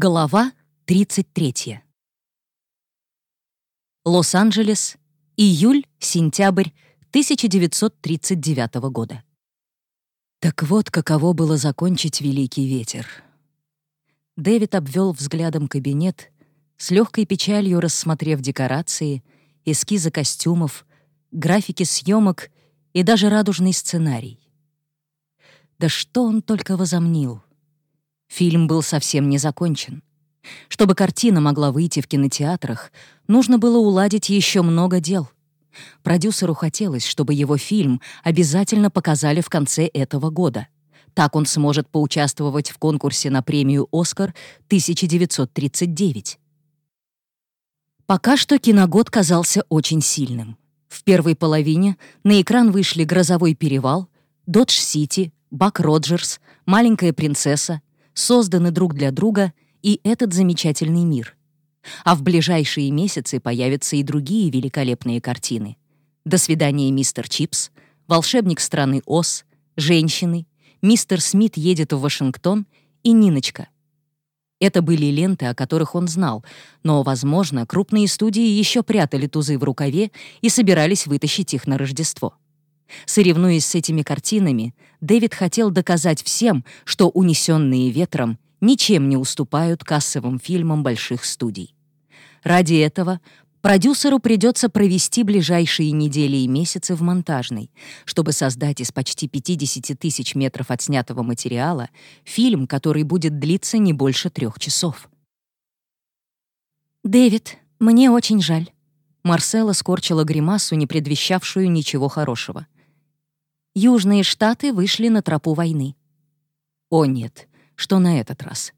Глава 33. Лос-Анджелес, июль-сентябрь 1939 года. Так вот, каково было закончить «Великий ветер». Дэвид обвел взглядом кабинет, с легкой печалью рассмотрев декорации, эскизы костюмов, графики съемок и даже радужный сценарий. Да что он только возомнил — Фильм был совсем не закончен. Чтобы картина могла выйти в кинотеатрах, нужно было уладить еще много дел. Продюсеру хотелось, чтобы его фильм обязательно показали в конце этого года. Так он сможет поучаствовать в конкурсе на премию «Оскар» 1939. Пока что киногод казался очень сильным. В первой половине на экран вышли «Грозовой перевал», «Додж-Сити», «Бак Роджерс», «Маленькая принцесса», созданы друг для друга и этот замечательный мир. А в ближайшие месяцы появятся и другие великолепные картины. «До свидания, мистер Чипс», «Волшебник страны Оз», «Женщины», «Мистер Смит едет в Вашингтон» и «Ниночка». Это были ленты, о которых он знал, но, возможно, крупные студии еще прятали тузы в рукаве и собирались вытащить их на Рождество. Соревнуясь с этими картинами, Дэвид хотел доказать всем, что «Унесенные ветром» ничем не уступают кассовым фильмам больших студий. Ради этого продюсеру придется провести ближайшие недели и месяцы в монтажной, чтобы создать из почти 50 тысяч метров отснятого материала фильм, который будет длиться не больше трех часов. «Дэвид, мне очень жаль». Марсела скорчила гримасу, не предвещавшую ничего хорошего — Южные Штаты вышли на тропу войны. О нет, что на этот раз?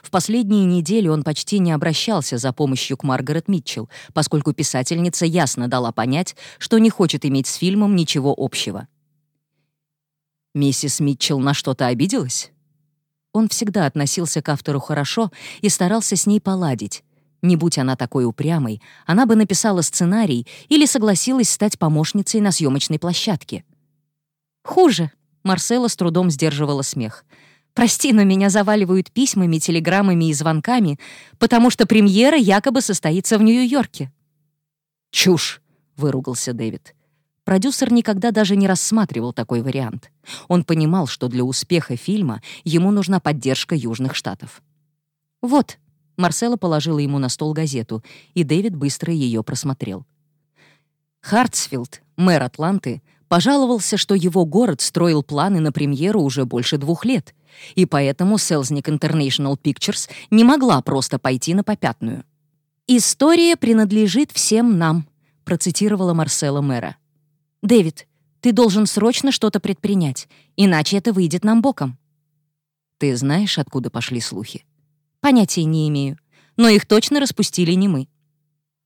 В последние недели он почти не обращался за помощью к Маргарет Митчелл, поскольку писательница ясно дала понять, что не хочет иметь с фильмом ничего общего. Миссис Митчелл на что-то обиделась? Он всегда относился к автору хорошо и старался с ней поладить. Не будь она такой упрямой, она бы написала сценарий или согласилась стать помощницей на съемочной площадке. «Хуже», — Марсела с трудом сдерживала смех. «Прости, но меня заваливают письмами, телеграммами и звонками, потому что премьера якобы состоится в Нью-Йорке». «Чушь!» — выругался Дэвид. Продюсер никогда даже не рассматривал такой вариант. Он понимал, что для успеха фильма ему нужна поддержка Южных Штатов. «Вот», — Марсела положила ему на стол газету, и Дэвид быстро ее просмотрел. Хартсфилд, мэр Атланты, пожаловался, что его город строил планы на премьеру уже больше двух лет, и поэтому Selznick International Pictures не могла просто пойти на попятную. «История принадлежит всем нам», — процитировала Марсела мэра. «Дэвид, ты должен срочно что-то предпринять, иначе это выйдет нам боком». «Ты знаешь, откуда пошли слухи?» «Понятия не имею, но их точно распустили не мы».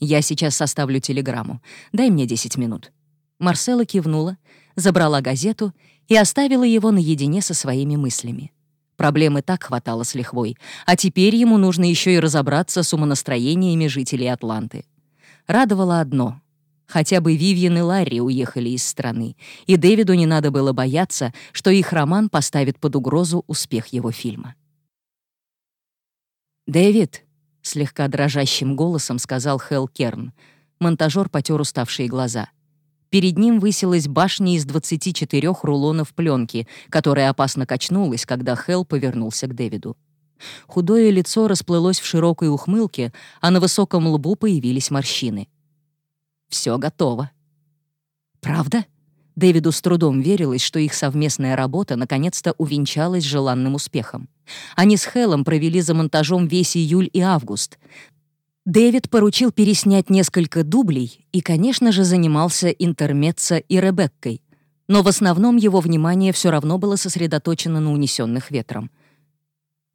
«Я сейчас составлю телеграмму. Дай мне 10 минут». Марсела кивнула, забрала газету и оставила его наедине со своими мыслями. Проблемы так хватало с лихвой, а теперь ему нужно еще и разобраться с умонастроениями жителей Атланты. Радовало одно — хотя бы Вивьен и Ларри уехали из страны, и Дэвиду не надо было бояться, что их роман поставит под угрозу успех его фильма. «Дэвид», — слегка дрожащим голосом сказал Хелл Керн, монтажер потер уставшие глаза — Перед ним высилась башня из 24 рулонов пленки, которая опасно качнулась, когда Хелл повернулся к Дэвиду. Худое лицо расплылось в широкой ухмылке, а на высоком лбу появились морщины. Все готово. Правда? Дэвиду с трудом верилось, что их совместная работа наконец-то увенчалась желанным успехом. Они с Хеллом провели за монтажом весь июль и август. Дэвид поручил переснять несколько дублей и, конечно же, занимался интермеццо и Ребеккой, но в основном его внимание все равно было сосредоточено на унесенных ветром.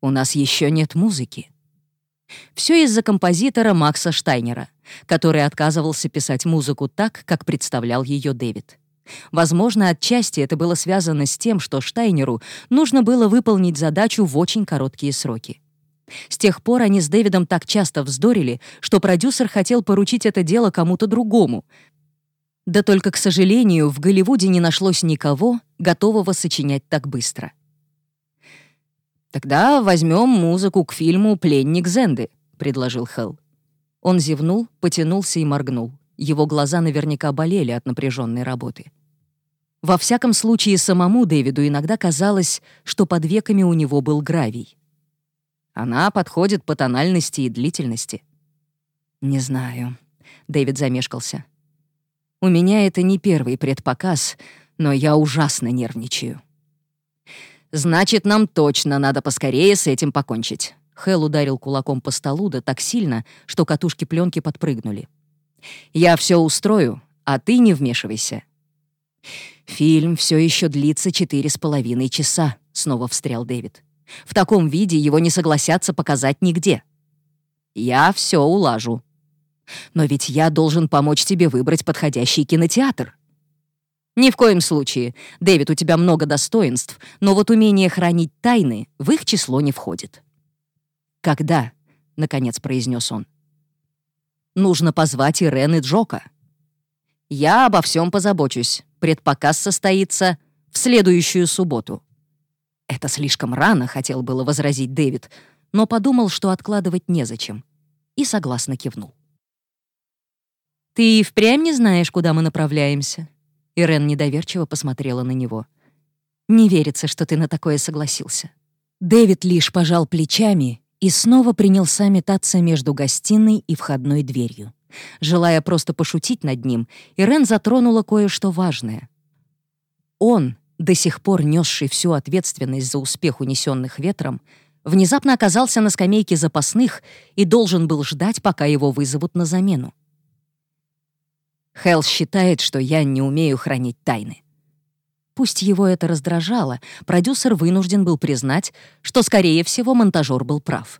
«У нас еще нет музыки». Все из-за композитора Макса Штайнера, который отказывался писать музыку так, как представлял ее Дэвид. Возможно, отчасти это было связано с тем, что Штайнеру нужно было выполнить задачу в очень короткие сроки. С тех пор они с Дэвидом так часто вздорили, что продюсер хотел поручить это дело кому-то другому. Да только, к сожалению, в Голливуде не нашлось никого, готового сочинять так быстро. «Тогда возьмем музыку к фильму «Пленник Зенды», — предложил Хелл. Он зевнул, потянулся и моргнул. Его глаза наверняка болели от напряженной работы. Во всяком случае, самому Дэвиду иногда казалось, что под веками у него был гравий. Она подходит по тональности и длительности. «Не знаю», — Дэвид замешкался. «У меня это не первый предпоказ, но я ужасно нервничаю». «Значит, нам точно надо поскорее с этим покончить». Хэл ударил кулаком по столу да так сильно, что катушки пленки подпрыгнули. «Я все устрою, а ты не вмешивайся». «Фильм все еще длится четыре с половиной часа», — снова встрял Дэвид. «В таком виде его не согласятся показать нигде». «Я все улажу». «Но ведь я должен помочь тебе выбрать подходящий кинотеатр». «Ни в коем случае. Дэвид, у тебя много достоинств, но вот умение хранить тайны в их число не входит». «Когда?» — наконец произнес он. «Нужно позвать Ирен и Джока». «Я обо всем позабочусь. Предпоказ состоится в следующую субботу». «Это слишком рано», — хотел было возразить Дэвид, но подумал, что откладывать незачем, и согласно кивнул. «Ты и впрямь не знаешь, куда мы направляемся?» Ирен недоверчиво посмотрела на него. «Не верится, что ты на такое согласился». Дэвид лишь пожал плечами и снова принялся метаться между гостиной и входной дверью. Желая просто пошутить над ним, Ирен затронула кое-что важное. Он, до сих пор несший всю ответственность за успех унесенных ветром, внезапно оказался на скамейке запасных и должен был ждать, пока его вызовут на замену. Хелл считает, что я не умею хранить тайны. Пусть его это раздражало, продюсер вынужден был признать, что, скорее всего, монтажер был прав.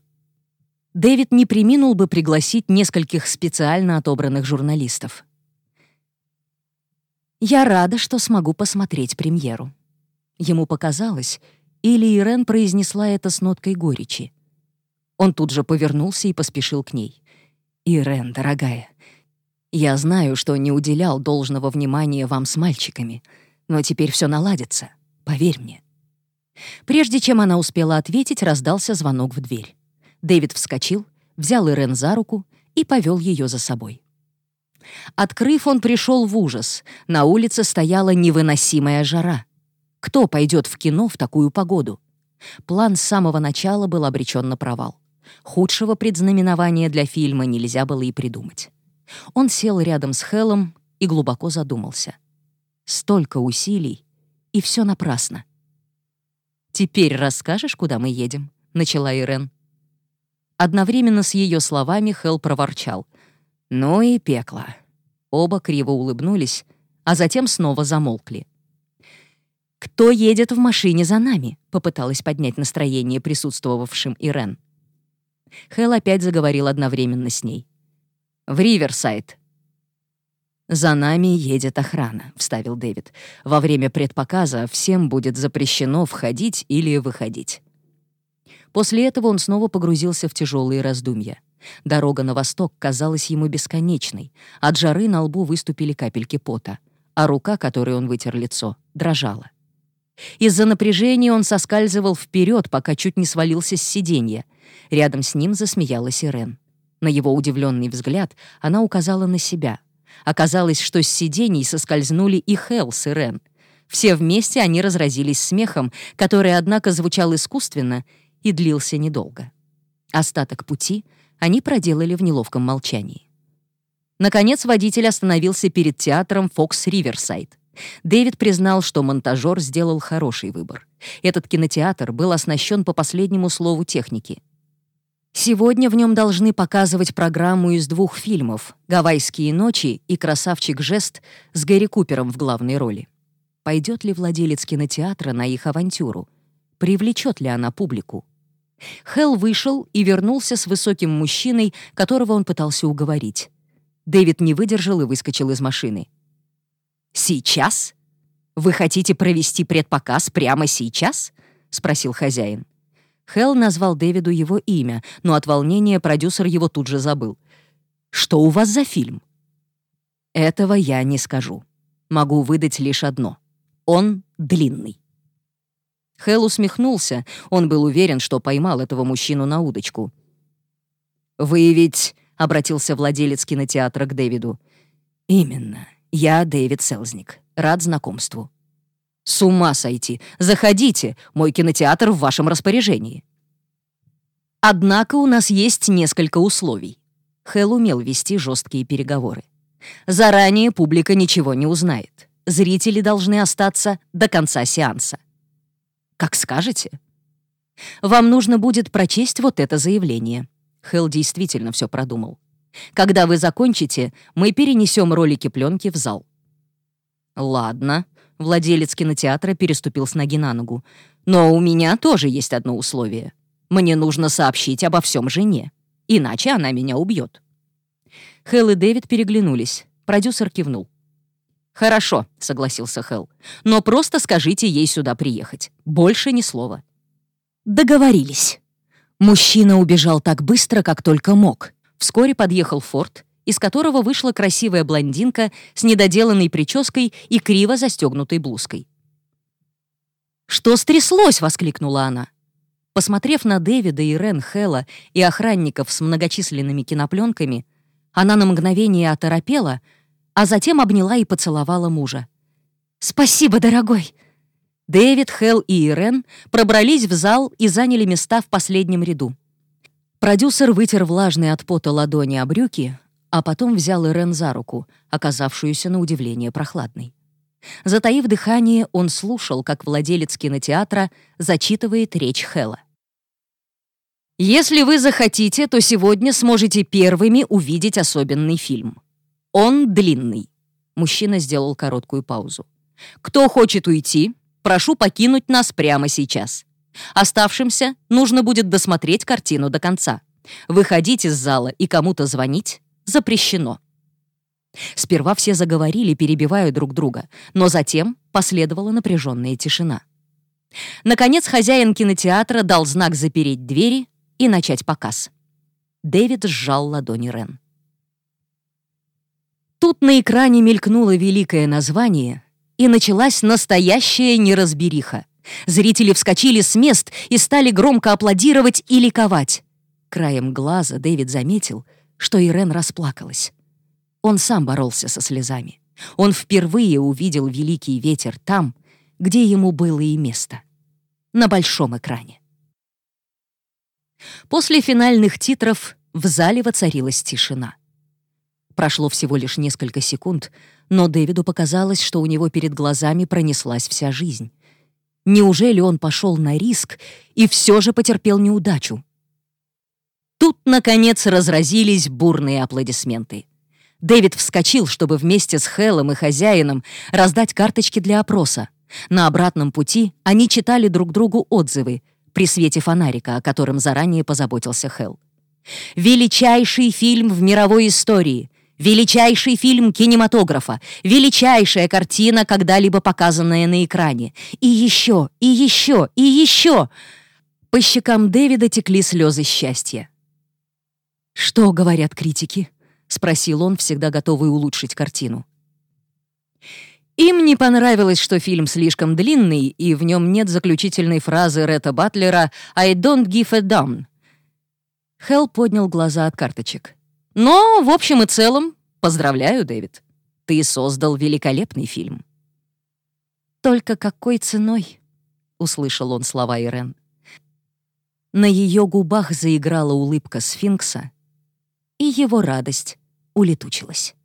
Дэвид не приминул бы пригласить нескольких специально отобранных журналистов. «Я рада, что смогу посмотреть премьеру». Ему показалось, или Ирен произнесла это с ноткой горечи. Он тут же повернулся и поспешил к ней. «Ирен, дорогая, я знаю, что не уделял должного внимания вам с мальчиками, но теперь все наладится, поверь мне». Прежде чем она успела ответить, раздался звонок в дверь. Дэвид вскочил, взял Ирен за руку и повел ее за собой. Открыв, он пришел в ужас. На улице стояла невыносимая жара. Кто пойдет в кино в такую погоду? План с самого начала был обречен на провал. Худшего предзнаменования для фильма нельзя было и придумать. Он сел рядом с Хеллом и глубоко задумался. Столько усилий, и все напрасно. «Теперь расскажешь, куда мы едем?» — начала Ирен. Одновременно с ее словами Хелл проворчал. «Ну и пекло». Оба криво улыбнулись, а затем снова замолкли. «Кто едет в машине за нами?» — попыталась поднять настроение присутствовавшим Ирен. Хелл опять заговорил одновременно с ней в Риверсайд». «За нами едет охрана», — вставил Дэвид. «Во время предпоказа всем будет запрещено входить или выходить». После этого он снова погрузился в тяжелые раздумья. Дорога на восток казалась ему бесконечной. От жары на лбу выступили капельки пота, а рука, которой он вытер лицо, дрожала. Из-за напряжения он соскальзывал вперед, пока чуть не свалился с сиденья. Рядом с ним засмеялась Ирен. На его удивленный взгляд она указала на себя. Оказалось, что с сидений соскользнули и Хелс, и Рен. Все вместе они разразились смехом, который, однако, звучал искусственно и длился недолго. Остаток пути они проделали в неловком молчании. Наконец водитель остановился перед театром «Фокс Риверсайд». Дэвид признал, что монтажер сделал хороший выбор. Этот кинотеатр был оснащен по последнему слову техники. Сегодня в нем должны показывать программу из двух фильмов «Гавайские ночи» и «Красавчик Жест» с Гэри Купером в главной роли. Пойдет ли владелец кинотеатра на их авантюру? Привлечет ли она публику? Хелл вышел и вернулся с высоким мужчиной, которого он пытался уговорить. Дэвид не выдержал и выскочил из машины. «Сейчас? Вы хотите провести предпоказ прямо сейчас?» — спросил хозяин. Хелл назвал Дэвиду его имя, но от волнения продюсер его тут же забыл. «Что у вас за фильм?» «Этого я не скажу. Могу выдать лишь одно. Он длинный». Хэл усмехнулся. Он был уверен, что поймал этого мужчину на удочку. «Вы ведь...» — обратился владелец кинотеатра к Дэвиду. «Именно. Я Дэвид Селзник. Рад знакомству». «С ума сойти! Заходите! Мой кинотеатр в вашем распоряжении!» Однако у нас есть несколько условий. Хэл умел вести жесткие переговоры. Заранее публика ничего не узнает. Зрители должны остаться до конца сеанса. Как скажете. Вам нужно будет прочесть вот это заявление. Хэл действительно все продумал. Когда вы закончите, мы перенесем ролики пленки в зал. Ладно, владелец кинотеатра переступил с ноги на ногу. Но у меня тоже есть одно условие. Мне нужно сообщить обо всем жене, иначе она меня убьет. Хэл и Дэвид переглянулись. Продюсер кивнул. «Хорошо», — согласился Хелл. «Но просто скажите ей сюда приехать. Больше ни слова». Договорились. Мужчина убежал так быстро, как только мог. Вскоре подъехал Форд, из которого вышла красивая блондинка с недоделанной прической и криво застегнутой блузкой. «Что стряслось?» — воскликнула она. Посмотрев на Дэвида и Рен Хэлла и охранников с многочисленными кинопленками, она на мгновение оторопела — а затем обняла и поцеловала мужа. «Спасибо, дорогой!» Дэвид, Хелл и Ирен пробрались в зал и заняли места в последнем ряду. Продюсер вытер влажные от пота ладони о брюки, а потом взял Ирен за руку, оказавшуюся на удивление прохладной. Затаив дыхание, он слушал, как владелец кинотеатра зачитывает речь Хэлла. «Если вы захотите, то сегодня сможете первыми увидеть особенный фильм. Он длинный. Мужчина сделал короткую паузу. Кто хочет уйти, прошу покинуть нас прямо сейчас. Оставшимся нужно будет досмотреть картину до конца. Выходить из зала и кому-то звонить запрещено. Сперва все заговорили, перебивая друг друга, но затем последовала напряженная тишина. Наконец хозяин кинотеатра дал знак запереть двери и начать показ. Дэвид сжал ладони Рен. Тут на экране мелькнуло великое название, и началась настоящая неразбериха. Зрители вскочили с мест и стали громко аплодировать и ликовать. Краем глаза Дэвид заметил, что Ирен расплакалась. Он сам боролся со слезами. Он впервые увидел великий ветер там, где ему было и место. На большом экране. После финальных титров в зале воцарилась тишина. Прошло всего лишь несколько секунд, но Дэвиду показалось, что у него перед глазами пронеслась вся жизнь. Неужели он пошел на риск и все же потерпел неудачу? Тут, наконец, разразились бурные аплодисменты. Дэвид вскочил, чтобы вместе с Хеллом и хозяином раздать карточки для опроса. На обратном пути они читали друг другу отзывы при свете фонарика, о котором заранее позаботился Хелл. «Величайший фильм в мировой истории! Величайший фильм кинематографа, величайшая картина, когда-либо показанная на экране. И еще, и еще, и еще. По щекам Дэвида текли слезы счастья. «Что говорят критики?» — спросил он, всегда готовый улучшить картину. Им не понравилось, что фильм слишком длинный, и в нем нет заключительной фразы Ретта Батлера «I don't give a damn». Хелл поднял глаза от карточек. Но, в общем и целом, поздравляю, Дэвид. Ты создал великолепный фильм. «Только какой ценой?» — услышал он слова Ирен. На ее губах заиграла улыбка сфинкса, и его радость улетучилась.